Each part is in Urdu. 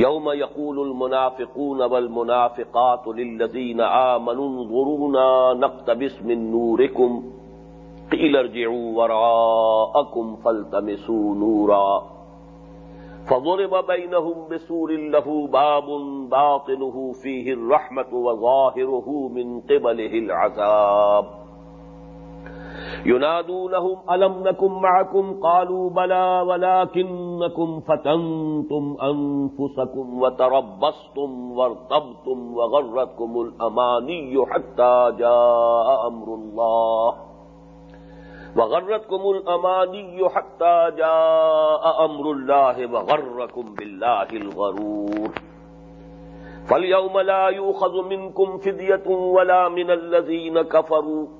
يوم يقول المنافقون والمنافقات للذين آمنوا انظرونا نقتبس من نوركم قيل ارجعوا وراءكم فالتمسوا نورا فضرب بينهم بسور له باب باطنه فيه الرحمة وظاهره من قبله العذاب ينادونهم، ألم نكن معكم؟ قالوا بلى ولكنكم فتنتم أنفسكم وتربصتم وارتبتم وغرتكم الأماني حتى جاء أمر الله. وغرتكم الأماني حتى جاء أمر الله وغركم بالله الغرور. فاليوم لا يوخذ منكم فدية ولا من الذين كفروا.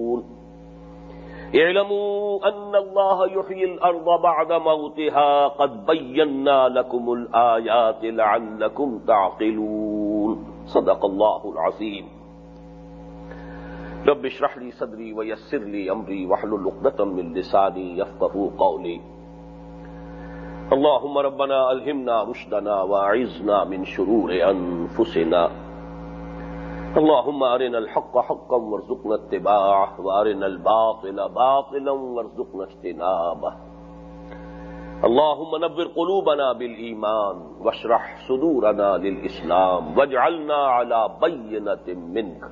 اعلموا ان الله يحيي الارض بعد موتها قد بينا لكم الايات لعلكم تعقلون. صدق الله العظيم. رب اشرح لي صدري ويسر لي امري واحلل عقدة من لساني يفقهوا قولي. اللهم ربنا الهمنا رشدنا واعذنا من شرور انفسنا اللهم ارنا الحق حقا وارزقنا اتباعه وارنا الباطل باطلا وارزقنا اجتنابه. اللهم نبر قلوبنا بالايمان واشرح صدورنا للاسلام واجعلنا على بينه منك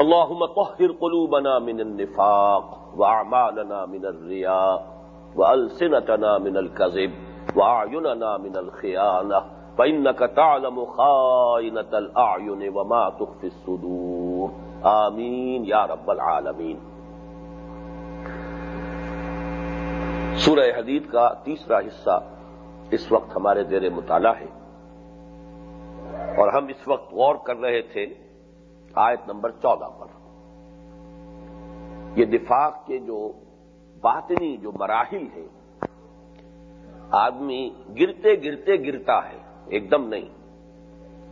اللهم طهر قلوبنا من النفاق واعمالنا من الرياء والسنتنا من الكذب واعيننا من الخيانه فإنك تعلم خائنة الأعين وما تخفي الصدور۔ آمین، یا رب العالمین۔ سورہ حدید کا تیسرا حصہ اس وقت ہمارے زیر مطالعہ ہے۔ اور ہم اس وقت غور کر رہے تھے آیت نمبر چودہ پر۔ یہ دفاع کے جو باطنی جو مراحل ہے آدمی گرتے گرتے گرتا ہے۔ ایک دم نہیں۔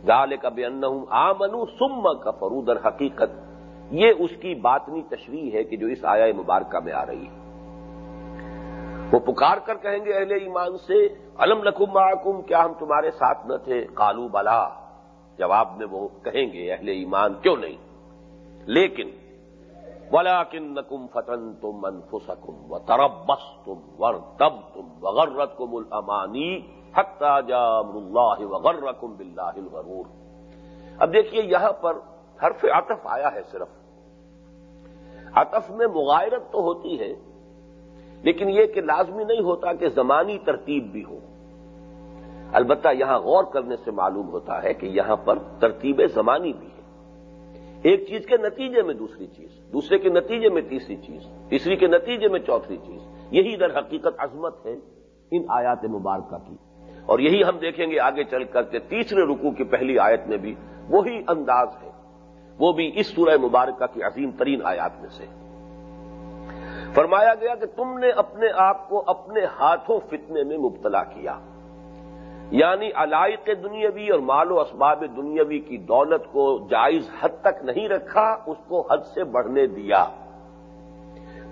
گال کب ان آمنو سم کا فرودر حقیقت یہ اس کی باطنی تشریح ہے کہ جو اس آیا مبارکہ میں آ رہی ہے۔ وہ پکار کر کہیں گے اہل ایمان سے، الم لکم معکم، کیا ہم تمہارے ساتھ نہ تھے؟ کالو بلا۔ جواب میں وہ کہیں گے اہل ایمان، کیوں نہیں؟ لیکن بلا کن نکم فتن تم انفسکم و تربس تم ور تب تم وغرت کم الامانی اللہ وغرکم باللہ الغرور۔ اب دیکھیے یہاں پر حرف عطف آیا ہے صرف۔ عطف میں مغائرت تو ہوتی ہے، لیکن یہ کہ لازمی نہیں ہوتا کہ زمانی ترتیب بھی ہو۔ البتہ یہاں غور کرنے سے معلوم ہوتا ہے کہ یہاں پر ترتیب زمانی بھی ہے۔ ایک چیز کے نتیجے میں دوسری چیز، دوسرے کے نتیجے میں تیسری چیز، تیسری کے نتیجے میں چوتھی چیز۔ یہی در حقیقت عظمت ہے ان آیات مبارکہ کی۔ اور یہی ہم دیکھیں گے آگے چل کر کے تیسرے رکوع کی پہلی آیت میں بھی وہی انداز ہے۔ وہ بھی اس سورہ مبارکہ کی عظیم ترین آیات میں سے۔ فرمایا گیا کہ تم نے اپنے آپ کو اپنے ہاتھوں فتنے میں مبتلا کیا۔ یعنی علائق دنیاوی اور مال و اسباب دنیاوی کی دولت کو جائز حد تک نہیں رکھا، اس کو حد سے بڑھنے دیا۔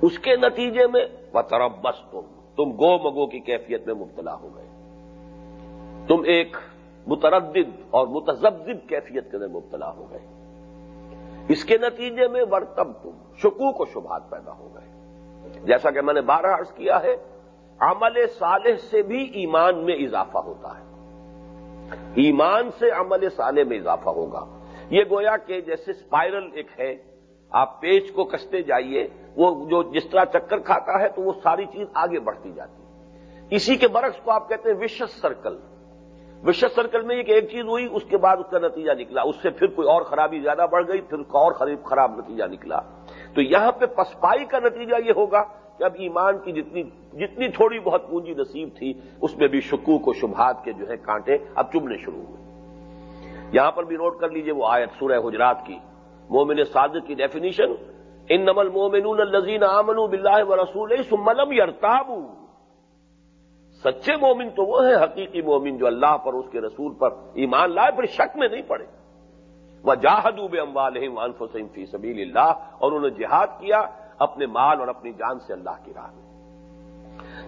اس کے نتیجے میں بس تم تم گو مگو کی کیفیت میں مبتلا ہو گئے۔ تم ایک متردد اور متزبد کیفیت کے اندر مبتلا ہو گئے۔ اس کے نتیجے میں ورتب تم، شکوک و شبہات پیدا ہو گئے۔ جیسا کہ میں نے بارہ عرض کیا ہے، عمل صالح سے بھی ایمان میں اضافہ ہوتا ہے۔ ایمان سے عمل سالے میں اضافہ ہوگا۔ یہ گویا کہ جیسے اسپائرل ایک ہے، آپ پیچ کو کستے جائیے، وہ جو جس طرح چکر کھاتا ہے تو وہ ساری چیز آگے بڑھتی جاتی۔ ہے اسی کے برعکس کو آپ کہتے ہیں وشس سرکل۔ وشس سرکل میں ایک ایک چیز ہوئی، اس کے بعد اس کا نتیجہ نکلا۔ اس سے پھر کوئی اور خرابی زیادہ بڑھ گئی، پھر اور خراب نتیجہ نکلا۔ تو یہاں پہ پسپائی کا نتیجہ یہ ہوگا کہ اب ایمان کی جتنی جتنی تھوڑی بہت پونجی نصیب تھی، اس میں بھی شکوک و شبہات کے جو ہے کانٹے اب چبنے شروع ہوئے۔ یہاں پر بھی نوٹ کر لیجیے وہ آیت سورہ حجرات کی۔ مومن صادق کی ڈیفینیشن ان نمل مومن الزین آمن بلّہ و رسول سملم یرتاب سچے مومن تو وہ ہیں حقیقی مومن جو اللہ پر اس کے رسول پر ایمان لائے پھر شک میں نہیں پڑے۔ وہ جاہدوب اموال وانف حسین فی سبیل اللہ اور انہوں نے جہاد کیا اپنے مال اور اپنی جان سے اللہ کی راہ میں۔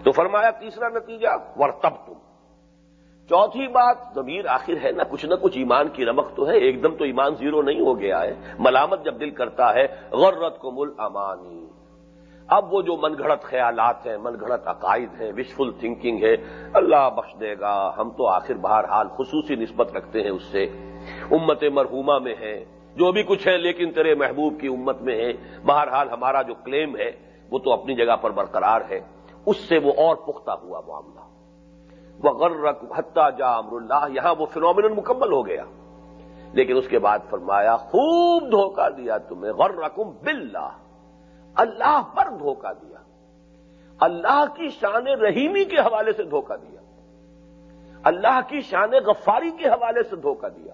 تو فرمایا تیسرا نتیجہ ورتب تم چوتھی بات، ضمیر آخر ہے، نہ کچھ نہ کچھ ایمان کی رمق تو ہے، ایک دم تو ایمان زیرو نہیں ہو گیا ہے۔ ملامت جب دل کرتا ہے غرت کو مل امانی اب وہ جو من گھڑت خیالات ہیں، من گھڑت عقائد ہیں وشفل تھنکنگ ہے، اللہ بخش دے گا، ہم تو آخر بہرحال خصوصی نسبت رکھتے ہیں اس سے۔ امت مرحوما میں ہے جو بھی کچھ ہے لیکن تیرے محبوب کی امت میں ہے بہرحال ہمارا جو کلیم ہے، وہ تو اپنی جگہ پر برقرار ہے۔ اس سے وہ اور پختہ ہوا معاملہ۔ وہ حتہ جا امر اللہ یہاں وہ فنومن مکمل ہو گیا۔ لیکن اس کے بعد فرمایا، خوب دھوکہ دیا تمہیں غر رقم اللہ پر دھوکہ دیا۔ اللہ کی شان رحیمی کے حوالے سے دھوکہ دیا۔ اللہ کی شان غفاری کے حوالے سے دھوکہ دیا۔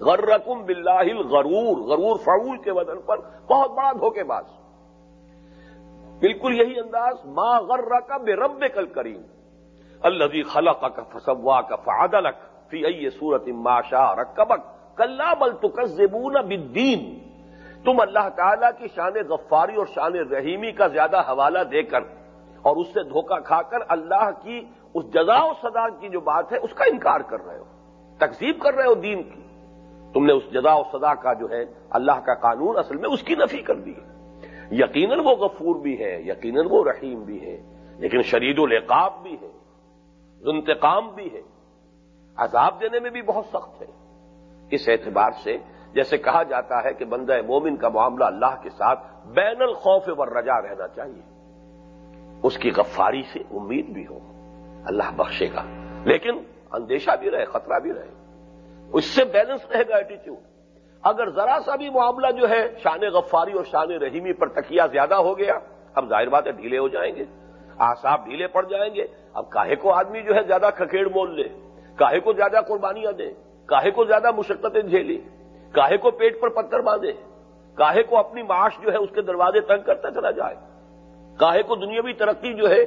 غر رقم بلّہ غرور غرور فعول کے بدن پر بہت بڑا دھوکے باز۔ بالکل یہی انداز، ما غر کا بے رب کل کریم اللہ خلق کا فسوا کا فعدلک فی ائی صورت ماشا رکبک۔ کلّا بل تکزبون بالدین۔ تم اللہ تعالی کی شان غفاری اور شان رحیمی کا زیادہ حوالہ دے کر اور اس سے دھوکہ کھا کر اللہ کی اس جزا و سزا کی جو بات ہے اس کا انکار کر رہے ہو تقسیب کر رہے ہو دین کی۔ تم نے اس جزا و سزا کا جو ہے اللہ کا قانون اصل میں اس کی نفی کر دی ہے۔ یقیناً وہ غفور بھی ہے، یقیناً وہ رحیم بھی ہے، لیکن شرید العقاب بھی ہے، انتقام بھی ہے۔ عذاب دینے میں بھی بہت سخت ہے۔ اس اعتبار سے جیسے کہا جاتا ہے کہ بندہ مومن کا معاملہ اللہ کے ساتھ بین الخوف و رجا رہنا چاہیے۔ اس کی غفاری سے امید بھی ہو۔ اللہ بخشے گا۔ لیکن اندیشہ بھی رہے، خطرہ بھی رہے۔ اس سے بیلنس رہے گا ایٹیچیوڈ اگر ذرا سا بھی معاملہ جو ہے شان غفاری اور شان رحیمی پر تکیا زیادہ ہو گیا، اب ظاہر بات ہے ڈھیلے ہو جائیں گے۔ آساب ڈھیلے پڑ جائیں گے۔ اب کاہے کو آدمی جو ہے زیادہ کھکیڑ مول لے، کاہے کو زیادہ قربانیاں دے، کاہے کو زیادہ مشقتیں جھیلی کاہے کو پیٹ پر پتھر باندھے کاہے کو اپنی معاش جو ہے اس کے دروازے تنگ کرتا چلا جائے۔ کاہے کو دنیاوی ترقی جو ہے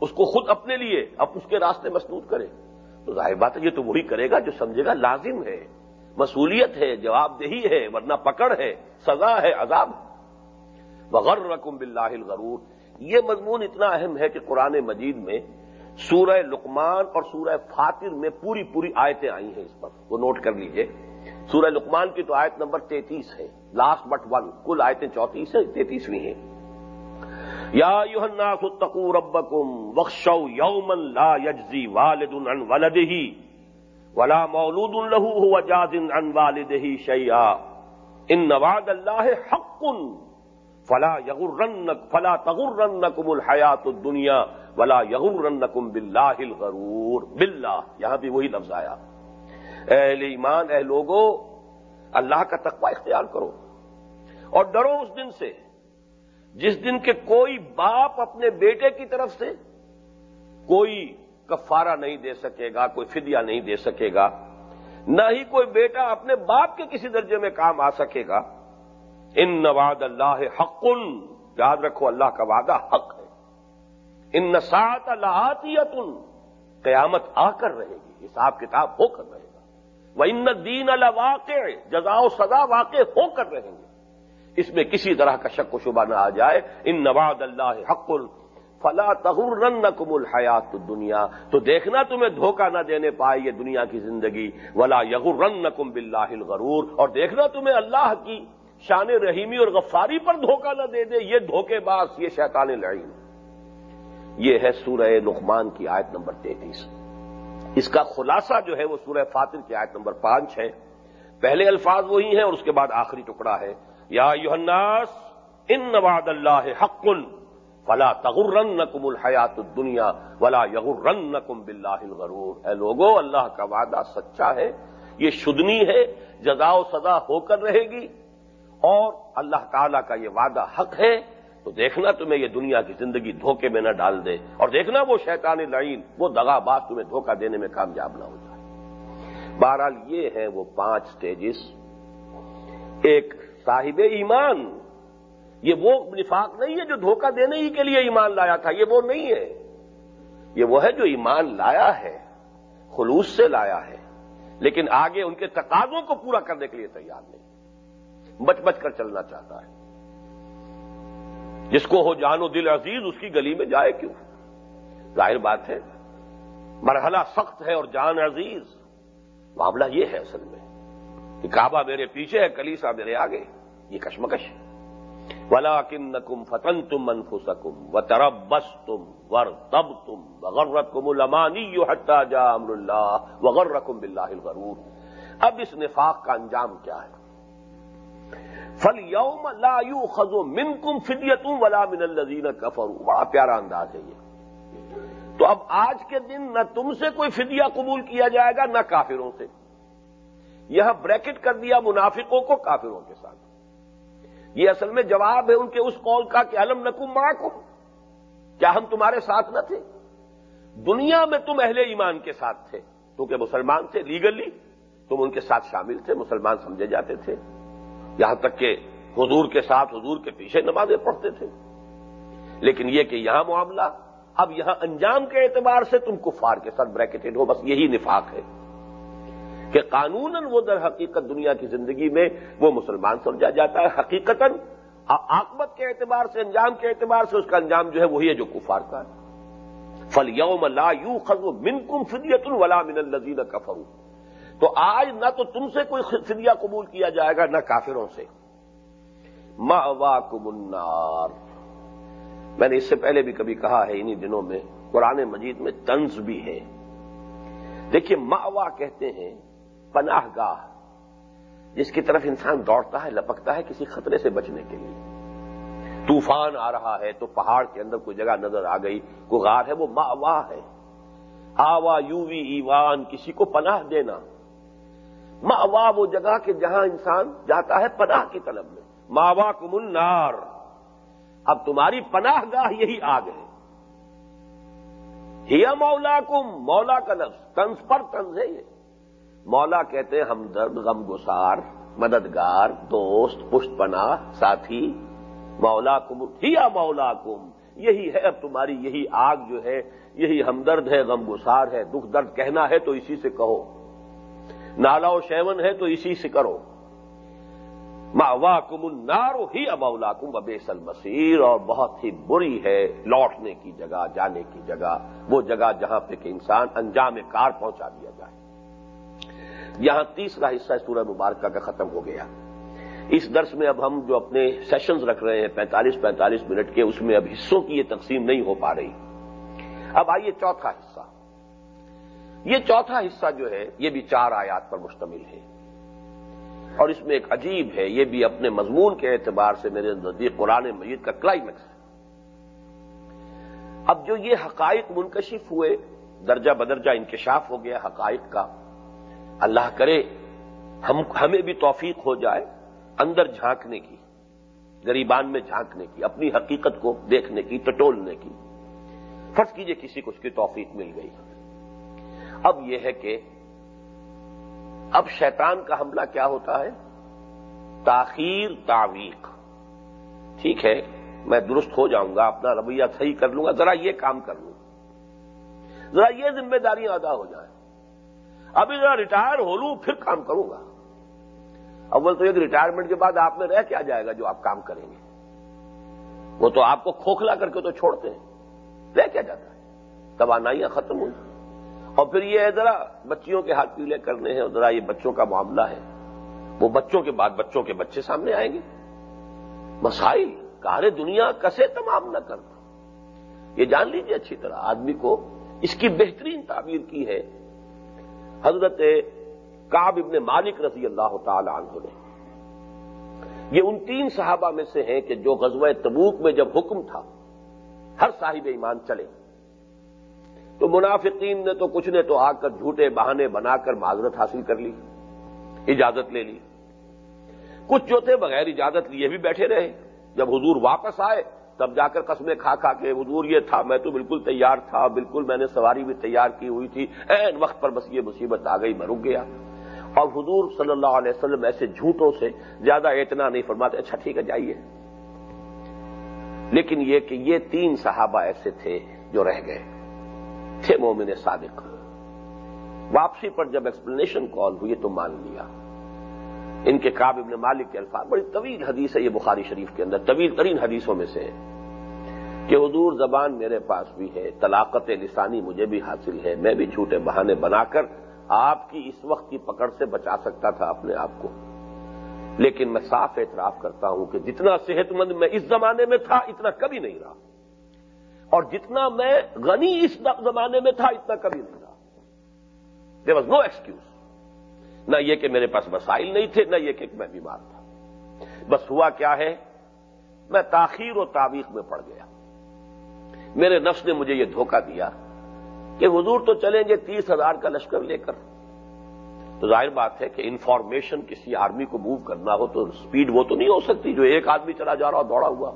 اس کو خود اپنے لیے اب اس کے راستے مسنود کرے۔ تو ظاہر بات ہے یہ تو وہی کرے گا جو سمجھے گا لازم ہے۔ مصولیت ہے، جواب دہی ہے، ورنہ پکڑ ہے، سزا ہے، عذاب بغیر رقم بلّہ غرور یہ مضمون اتنا اہم ہے کہ قرآن مجید میں سورہ لقمان اور سورہ فاتر میں پوری پوری آیتیں آئی ہیں اس پر۔ وہ نوٹ کر لیجیے۔ سورہ لقمان کی تو آیت نمبر تینتیس ہے۔ لاسٹ بٹ ون کل آیتیں چونتیس ہیں، تینتیسویں ہیں۔ یا الناس اتقوا ربکم وخشوا یوما لا یجزی والد عن ولده ولا مولود له، هو جاز عن والده شيئا ان وعد الله حق، فلا یغرنک فلا تغرنکم الحیات الدنیا ولا یغرنکم باللہ الغرور۔ باللہ، یہاں بھی وہی لفظ آیا۔ اہل ایمان، اے لوگوں اللہ کا تقوی اختیار کرو۔ اور ڈرو اس دن سے۔ جس دن کے کوئی باپ اپنے بیٹے کی طرف سے کوئی کفارہ نہیں دے سکے گا، کوئی فدیہ نہیں دے سکے گا، نہ ہی کوئی بیٹا اپنے باپ کے کسی درجے میں کام آ سکے گا۔ ان نواد اللہ حق یاد رکھو اللہ کا وعدہ حق ہے۔ ان نسات اللہ قیامت آ کر رہے گی، حساب کتاب ہو کر رہے گا وہ ان دین اللہ واقع جزا و سزا واقع ہو کر رہیں گے۔ اس میں کسی طرح کا شک و شبہ نہ آ جائے۔ ان نواد اللہ حق، فلا تغرن کم الحیات دنیا تو دیکھنا تمہیں دھوکہ نہ دینے پائے یہ دنیا کی زندگی۔ ولا یغرن کم بلّہ الغرور۔ اور دیکھنا تمہیں اللہ کی شان رحیمی اور غفاری پر دھوکہ نہ دے دے، یہ دھوکے باز، یہ شیطان لڑی یہ ہے سورہ لقمان کی آیت نمبر تینتیس۔ اس کا خلاصہ جو ہے وہ سورہ فاتر کی آیت نمبر پانچ ہے۔ پہلے الفاظ وہی ہیں اور اس کے بعد آخری ٹکڑا ہے۔ یا یوحناس ان نواد اللہ حق، فلا تغرن نقم الحیات دنیا ولا یغرن نقم بلّہ الغرور۔ اے لوگو، اللہ کا وعدہ سچا ہے، یہ شدنی ہے، جزا و سزا ہو کر رہے گی اور اللہ تعالی کا یہ وعدہ حق ہے۔ تو دیکھنا تمہیں یہ دنیا کی زندگی دھوکے میں نہ ڈال دے اور دیکھنا وہ شیطان لعین، وہ دگا بات تمہیں دھوکہ دینے میں کامیاب نہ ہو جائے۔ بہرحال یہ ہیں وہ پانچ سٹیجز ایک صاحب ایمان، یہ وہ نفاق نہیں ہے جو دھوکہ دینے ہی کے لیے ایمان لایا تھا، یہ وہ نہیں ہے۔ یہ وہ ہے جو ایمان لایا ہے، خلوص سے لایا ہے، لیکن آگے ان کے تقاضوں کو پورا کرنے کے لیے تیار نہیں۔ بچ بچ کر چلنا چاہتا ہے۔ جس کو ہو جان و دل عزیز، اس کی گلی میں جائے کیوں؟ ظاہر بات ہے، مرحلہ سخت ہے اور جان عزیز۔ معاملہ یہ ہے اصل میں کہ کعبہ میرے پیچھے ہے، کلیسا میرے آگے۔ یہ کشمکش ہے۔ ولا کن نکم فتن تم منف سکم و ترب بس تم ور تب تم وغر رقم المانی جا امر اللہ وغر رقم بلّہ الغرور۔ اب اس نفاق کا انجام کیا ہے؟ فل یوم لا یو خزو من کم فدیتوں ولا من الزین کفر بڑا پیارا انداز ہے یہ۔ تو اب آج کے دن نہ تم سے کوئی فدیہ قبول کیا جائے گا، نہ کافروں سے۔ یہ بریکٹ کر دیا منافقوں کو کافروں کے ساتھ۔ یہ اصل میں جواب ہے ان کے اس قول کا کہ علم نکم معکم، کیا ہم تمہارے ساتھ نہ تھے؟ دنیا میں تم اہل ایمان کے ساتھ تھے۔ کیونکہ مسلمان تھے لیگلی تم ان کے ساتھ شامل تھے، مسلمان سمجھے جاتے تھے۔ یہاں تک کہ حضور کے ساتھ حضور کے پیچھے نمازیں پڑھتے تھے۔ لیکن یہ کہ یہاں معاملہ، اب یہاں انجام کے اعتبار سے تم کفار کے ساتھ بریکٹڈ ہو، بس یہی نفاق ہے کہ قانون وہ در حقیقت دنیا کی زندگی میں وہ مسلمان سمجھا جاتا ہے حقیقت آکمت کے اعتبار سے، انجام کے اعتبار سے اس کا انجام جو ہے وہی ہے جو کفار کا ہے۔ فل یوم لا یو خزو من کم فدیت الولا من الزین کفرو تو آج نہ تو تم سے کوئی فدیہ قبول کیا جائے گا، نہ کافروں سے۔ ماوا النار۔ میں نے اس سے پہلے بھی کبھی کہا ہے، انہی دنوں میں قرآن مجید میں طنز بھی ہے دیکھیے ماوا کہتے ہیں پناہ گاہ جس کی طرف انسان دوڑتا ہے، لپکتا ہے کسی خطرے سے بچنے کے لیے۔ طوفان آ رہا ہے تو پہاڑ کے اندر کوئی جگہ نظر آ گئی، کوئی غار ہے، وہ ماوا ہے۔ آوا یو وی ایوان، کسی کو پناہ دینا۔ ماوا وہ جگہ کہ جہاں انسان جاتا ہے پناہ کی طلب میں۔ ماوا کم النار۔ اب تمہاری پناہ گاہ یہی آگ ہے۔ ہیا مولا کم مولا کا لفظ تنز پر تنز ہے یہ۔ مولا کہتے ہیں ہمدرد غم گسار مددگار، دوست، پشت پناہ، ساتھی۔ مولا کم ہیا مولا کم یہی ہے اب تمہاری یہی آگ جو ہے، یہی ہمدرد ہے غم گسار ہے، دکھ درد کہنا ہے تو اسی سے کہو۔ نالا و شیون ہے تو اسی سے کرو۔ ماں کم النارو ہی ابولا کم ابیسل مسیر اور بہت ہی بری ہے لوٹنے کی جگہ، جانے کی جگہ، وہ جگہ جہاں پہ کہ انسان انجام کار پہنچا دیا جائے۔ یہاں تیسرا حصہ سورہ مبارکہ کا ختم ہو گیا۔ اس درس میں اب ہم جو اپنے سیشنز رکھ رہے ہیں، پینتالیس پینتالیس منٹ کے، اس میں اب حصوں کی یہ تقسیم نہیں ہو پا رہی۔ اب آئیے چوتھا حصہ۔ یہ چوتھا حصہ جو ہے، یہ بھی چار آیات پر مشتمل ہے۔ اور اس میں ایک عجیب ہے، یہ بھی اپنے مضمون کے اعتبار سے میرے نزدیک قرآن مجید کا کلائمیکس ہے۔ اب جو یہ حقائق منکشف ہوئے، درجہ بدرجہ انکشاف ہو گیا حقائق کا۔ اللہ کرے، ہم، ہمیں بھی توفیق ہو جائے اندر جھانکنے کی، گریبان میں جھانکنے کی، اپنی حقیقت کو دیکھنے کی، ٹٹولنے کی۔ فرض کیجیے کسی کو اس کی توفیق مل گئی۔ اب یہ ہے کہ اب شیطان کا حملہ کیا ہوتا ہے؟ تاخیر، تعویق۔ ٹھیک ہے، میں درست ہو جاؤں گا، اپنا رویہ صحیح کر لوں گا، ذرا یہ کام کر لوں۔ ذرا یہ ذمہ داریاں ادا ہو جائیں۔ ابھی ذرا ریٹائر ہو لوں، پھر کام کروں گا۔ اول تو ایک ریٹائرمنٹ کے بعد آپ میں رہ کیا جائے گا جو آپ کام کریں گے۔ وہ تو آپ کو کھوکھلا کر کے تو چھوڑتے ہیں۔ رہ کیا جاتا ہے؟ توانائیاں ختم ہوئی اور پھر یہ ہے ذرا بچیوں کے ہاتھ پیلے کرنے ہیں اور ذرا یہ بچوں کا معاملہ ہے۔ وہ بچوں کے بعد بچوں کے بچے سامنے آئیں گے۔ مسائل کار دنیا کسے تمام نہ کرتا یہ جان لیجیے اچھی طرح، آدمی کو اس کی بہترین تعبیر کی ہے۔ حضرت کاب ابن مالک رضی اللہ تعالی عنہ نے۔ یہ ان تین صحابہ میں سے ہیں کہ جو غزوہ تبوک میں جب حکم تھا، ہر صاحب ایمان چلے۔ تو منافقین نے تو کچھ نے تو آ کر جھوٹے بہانے بنا کر معذرت حاصل کر لی، اجازت لے لی۔ کچھ جو تھے بغیر اجازت لیے بھی بیٹھے رہے۔ جب حضور واپس آئے، تب جا کر قسمیں کھا کھا کے حضور یہ تھا، میں تو بالکل تیار تھا، بالکل میں نے سواری بھی تیار کی ہوئی تھی۔ این وقت پر بس یہ مصیبت آ گئی، میں رک گیا۔ اور حضور صلی اللہ علیہ وسلم ایسے جھوٹوں سے زیادہ اتنا نہیں فرماتے اچھا ٹھیک ہے، جائیے۔ لیکن یہ کہ یہ تین صحابہ ایسے تھے جو رہ گئے۔ تھے مومن صادق۔ واپسی پر جب ایکسپلینیشن کال ہوئی تو مان لیا۔ ان کے کاب ابن مالک کے الفاظ، بڑی طویل حدیث ہے یہ بخاری شریف کے اندر، طویل ترین حدیثوں میں سے ہے۔ کہ حضور زبان میرے پاس بھی ہے، طلاقت لسانی مجھے بھی حاصل ہے، میں بھی جھوٹے بہانے بنا کر آپ کی اس وقت کی پکڑ سے بچا سکتا تھا اپنے آپ کو۔ لیکن میں صاف اعتراف کرتا ہوں کہ جتنا صحت مند میں اس زمانے میں تھا، اتنا کبھی نہیں رہا۔ اور جتنا میں غنی اس زمانے میں تھا، اتنا کبھی نہیں رہا دیر واز نو ایکسکیوز نہ یہ کہ میرے پاس مسائل نہیں تھے، نہ یہ کہ میں بیمار تھا۔ بس ہوا کیا ہے؟ میں تاخیر و تعویق میں پڑ گیا۔ میرے نفس نے مجھے یہ دھوکہ دیا کہ حضور تو چلیں گے تیس ہزار کا لشکر لے کر۔ تو ظاہر بات ہے کہ انفارمیشن کسی آرمی کو موو کرنا ہو تو سپیڈ وہ تو نہیں ہو سکتی جو ایک آدمی چلا جا رہا دوڑا ہوا۔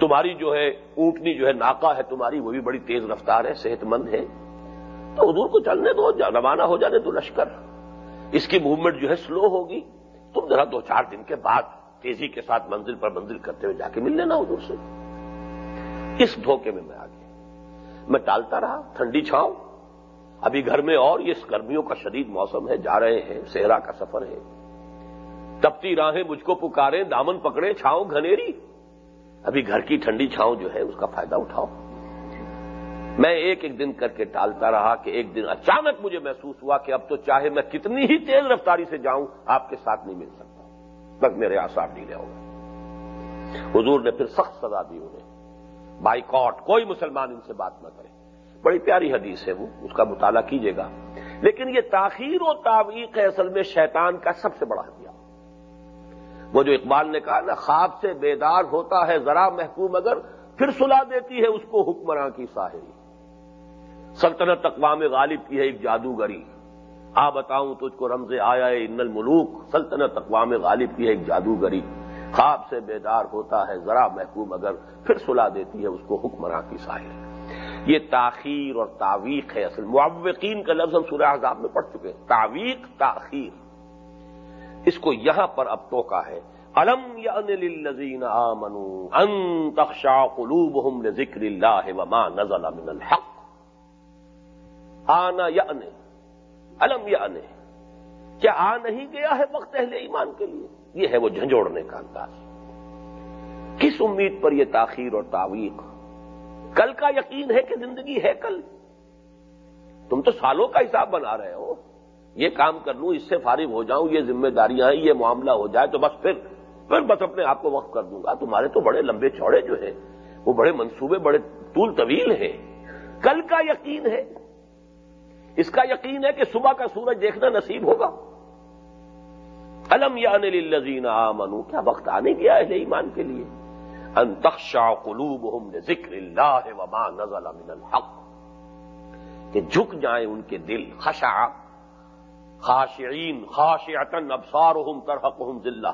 تمہاری جو ہے اونٹنی جو ہے ناکا ہے تمہاری، وہ بھی بڑی تیز رفتار ہے صحت مند ہے۔ تو حضور کو چلنے دو روانہ ہو جانے تو لشکر۔ اس کی موومنٹ جو ہے سلو ہوگی۔ تم ذرا دو چار دن کے بعد تیزی کے ساتھ منزل پر منزل کرتے ہوئے جا کے مل لینا حضور سے۔ اس دھوکے میں میں آ گیا میں ٹالتا رہا، ٹھنڈی چھاؤں۔ ابھی گھر میں اور یہ گرمیوں کا شدید موسم ہے، جا رہے ہیں، صحرا کا سفر ہے۔ تپتی راہیں مجھ کو پکارے دامن پکڑے چھاؤں گھنیری۔ ابھی گھر کی ٹھنڈی چھاؤں جو ہے اس کا فائدہ اٹھاؤ۔ میں ایک ایک دن کر کے ٹالتا رہا کہ ایک دن اچانک مجھے محسوس ہوا کہ اب تو چاہے میں کتنی ہی تیز رفتاری سے جاؤں، آپ کے ساتھ نہیں مل سکتا۔ بس میرے آسار نہیں رہے حضور نے پھر سخت سزا دی انہیں۔ بائی کاٹ کوئی مسلمان ان سے بات نہ کرے۔ بڑی پیاری حدیث ہے وہ، اس کا مطالعہ کیجیے گا۔ لیکن یہ تاخیر و تعویق ہے اصل میں شیطان کا سب سے بڑا ہتھیار وہ جو اقبال نے کہا نا، خواب سے بیدار ہوتا ہے، ذرا محکوم اگر، پھر سلا دیتی ہے اس کو حکمراں کی ساحری۔ سلطنت اقوام غالب کی ہے ایک جادوگری۔ آ بتاؤں تجھ کو رمز آیا ہے ان الملوک۔ سلطنت اقوام غالب کی ہے ایک جادوگری۔ خواب سے بیدار ہوتا ہے، ذرا محکوم اگر، پھر سلا دیتی ہے اس کو حکمراں کی ساحل یہ تاخیر اور تعویق ہے اصل۔ معوقین کا لفظ ہم سورہ عذاب میں پڑھ چکے ہیں۔ تعویق، تاخیر۔ اس کو یہاں پر اب ٹوکا ہے۔ الم یزین آمنو ان تخشا قلوبہم لذکر اللہ وما نزل من الحق۔ آنا یعن الم یعن کیا آ نہیں گیا ہے وقت اہل ایمان کے لیے؟ یہ ہے وہ جھنجھوڑنے کا انداز۔ کس امید پر یہ تاخیر اور تعویق؟ کل کا یقین ہے کہ زندگی ہے کل؟ تم تو سالوں کا حساب بنا رہے ہو۔ یہ کام کر لوں، اس سے فارغ ہو جاؤں، یہ ذمہ داریاں ہیں، یہ معاملہ ہو جائے تو بس پھر پھر بس اپنے آپ کو وقت کر دوں گا۔ تمہارے تو بڑے لمبے چوڑے جو ہیں، وہ بڑے منصوبے، بڑے طول طویل ہیں۔ کل کا یقین ہے۔ اس کا یقین ہے کہ صبح کا سورج دیکھنا نصیب ہوگا۔ الم یا للذین آمنو کیا وقت آنے گیا ہے ایمان کے لیے؟ ان تخشع قلوبہم لذکر اللہ وما نزل من الحق۔ کہ جھک جائیں ان کے دل، خشع۔ خاشعین خاشعتن ابصارہم ترحقہم ذلہ۔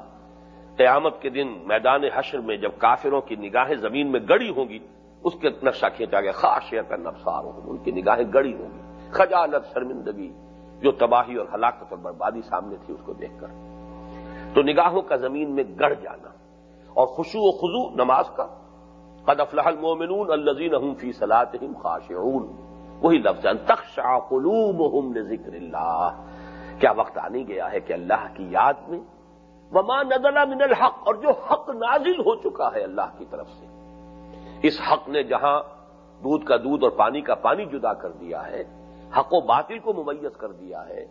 قیامت کے دن میدان حشر میں جب کافروں کی نگاہیں زمین میں گڑی ہوں گی، اس کے نقشہ کھینچا گیا خاشعتن ابصارہم ان کی نگاہیں گڑی ہوں گی۔ خجالت، شرمندگی، جو تباہی اور ہلاکت اور بربادی سامنے تھی، اس کو دیکھ کر۔ تو نگاہوں کا زمین میں گڑ جانا اور خوشو و خزو نماز کا۔ قد افلح المومنون الزین فی صلاتہم خاشعون۔ وہی لفظ تخشع قلوبہم لذکر اللہ۔ کیا وقت آنے گیا ہے کہ اللہ کی یاد میں وما نزل من الحق اور جو حق نازل ہو چکا ہے اللہ کی طرف سے۔ اس حق نے جہاں دودھ کا دودھ اور پانی کا پانی جدا کر دیا ہے، حق و باطل کو ممیز کر دیا ہے،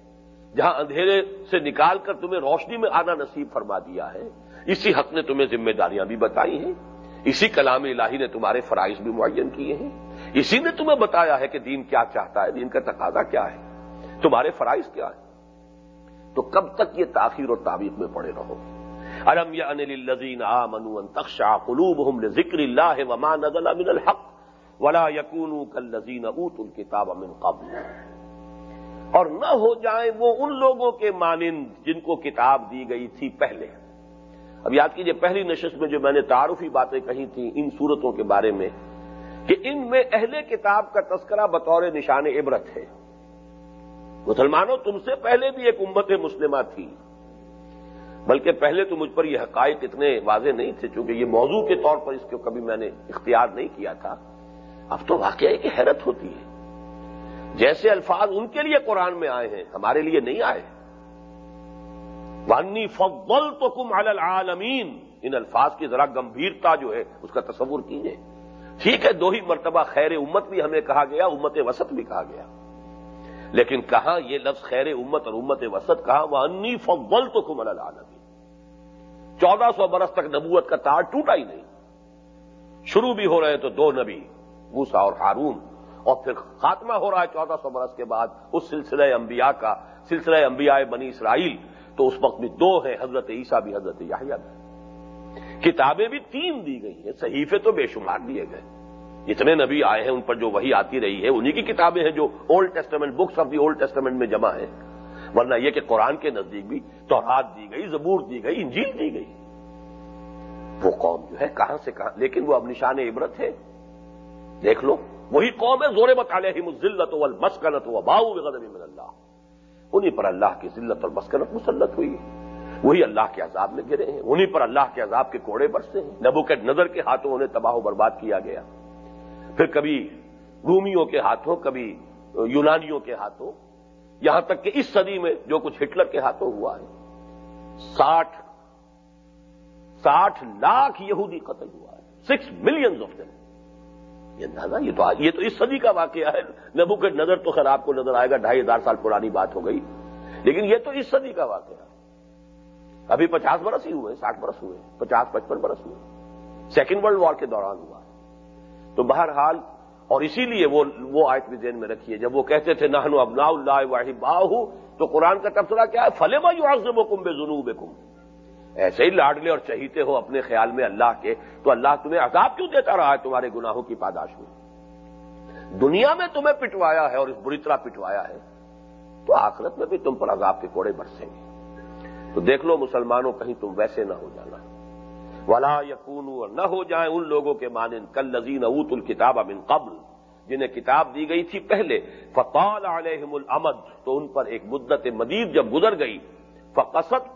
جہاں اندھیرے سے نکال کر تمہیں روشنی میں آنا نصیب فرما دیا ہے۔ اسی حق نے تمہیں ذمہ داریاں بھی بتائی ہیں۔ اسی کلام الہی نے تمہارے فرائض بھی معین کیے ہیں۔ اسی نے تمہیں بتایا ہے کہ دین کیا چاہتا ہے، دین کا تقاضا کیا ہے، تمہارے فرائض کیا ہے تو کب تک یہ تاخیر اور تعبیر میں پڑے رہو؟ الم یا آ منو تخشا قلوب ہم ذکر اللہ وما نزل من الحق ولا یقون کل لذین الکتاب من قبل۔ اور نہ ہو جائیں وہ ان لوگوں کے مانند جن کو کتاب دی گئی تھی پہلے۔ اب یاد کیجیے پہلی نشست میں جو میں نے تعارفی باتیں کہی تھیں ان صورتوں کے بارے میں کہ ان میں اہل کتاب کا تذکرہ بطور نشان عبرت ہے۔ مسلمانوں، تم سے پہلے بھی ایک امت مسلمہ تھی۔ بلکہ پہلے تو مجھ پر یہ حقائق اتنے واضح نہیں تھے، چونکہ یہ موضوع کے طور پر اس کو کبھی میں نے اختیار نہیں کیا تھا۔ اب تو واقعہ کی حیرت ہوتی ہے۔ جیسے الفاظ ان کے لیے قرآن میں آئے ہیں، ہمارے لیے نہیں آئے۔ وانی فول تو کم العالمین ان الفاظ کی ذرا گمبھیرتا جو ہے، اس کا تصور کیجیے ٹھیک ہے، دو ہی مرتبہ خیر امت بھی ہمیں کہا گیا، امت وسط بھی کہا گیا۔ لیکن کہاں یہ لفظ خیر امت اور امت وسط کہا وہ انی فول تو کم العالمین۔ چودہ سو برس تک نبوت کا تار ٹوٹا ہی نہیں۔ شروع بھی ہو رہے تو دو نبی موسا اور ہارون۔ اور پھر خاتمہ ہو رہا ہے چودہ سو برس کے بعد اس سلسلہ انبیاء کا، سلسلہ انبیاء بنی اسرائیل۔ تو اس وقت بھی دو ہیں، حضرت عیسیٰ بھی حضرت یاہیا بھی۔ کتابیں بھی تین دی گئی ہیں، صحیفے تو بے شمار دیے گئے۔ جتنے نبی آئے ہیں ان پر جو وہی آتی رہی ہے، انہی کی کتابیں ہیں جو Old Testament books of the Old Testament میں جمع ہیں۔ ورنہ یہ کہ قرآن کے نزدیک بھی توحاد دی گئی، زبور دی گئی، انجیل دی گئی۔ وہ قوم جو ہے، کہاں سے کہاں؟ لیکن وہ اب نشان عبرت ہے۔ دیکھ لو، وہی قوم ہے زور مطالعہ مزلت و مسکنت و باؤ من اللہ۔ انہیں پر اللہ کی ذلت اور مسکنت مسلط ہوئی وہی اللہ کے عذاب میں گرے ہیں۔ انہیں پر اللہ کے عذاب کے کوڑے برسے ہیں۔ نبو کے نظر کے ہاتھوں انہیں تباہ و برباد کیا گیا۔ پھر کبھی رومیوں کے ہاتھوں، کبھی یونانیوں کے ہاتھوں، یہاں تک کہ اس صدی میں جو کچھ ہٹلر کے ہاتھوں ہوا ہے، ساٹھ ساٹھ لاکھ یہودی قتل ہوا ہے سکس ملینز آف دم یہ اندازہ یہ تو یہ تو اس صدی کا واقعہ ہے۔ نبو کے نظر تو خیر آپ کو نظر آئے گا، ڈھائی ہزار سال پرانی بات ہو گئی۔ لیکن یہ تو اس صدی کا واقعہ ہے۔ ابھی پچاس برس ہی ہوئے، ساٹھ برس ہوئے، پچاس، پچپن برس ہوئے۔ سیکنڈ ورلڈ وار کے دوران ہوا۔ تو بہرحال، اور اسی لیے وہ وہ آیت بھی ذہن میں رکھیے، جب وہ کہتے تھے نہنو ابنا اللہ واحد باہو تو قرآن کا تبصرہ کیا ہے؟ فلما یو آزم کم بے جنوب ایسے ہی لاڈلے اور چہیتے ہو اپنے خیال میں اللہ کے، تو اللہ تمہیں عذاب کیوں دیتا رہا ہے تمہارے گناہوں کی پاداش میں؟ دنیا میں تمہیں پٹوایا ہے اور اس بری طرح پٹوایا ہے، تو آخرت میں بھی تم پر عذاب کے کوڑے برسیں گے۔ تو دیکھ لو مسلمانوں، کہیں تم ویسے نہ ہو جانا۔ ولا یقون اور نہ ہو جائیں ان لوگوں کے مانند کل لذین اوت الکتاب من قبل، جنہیں کتاب دی گئی تھی پہلے۔ فقال علیہم الامد تو ان پر ایک مدت مدید جب گزر گئی۔ فقصت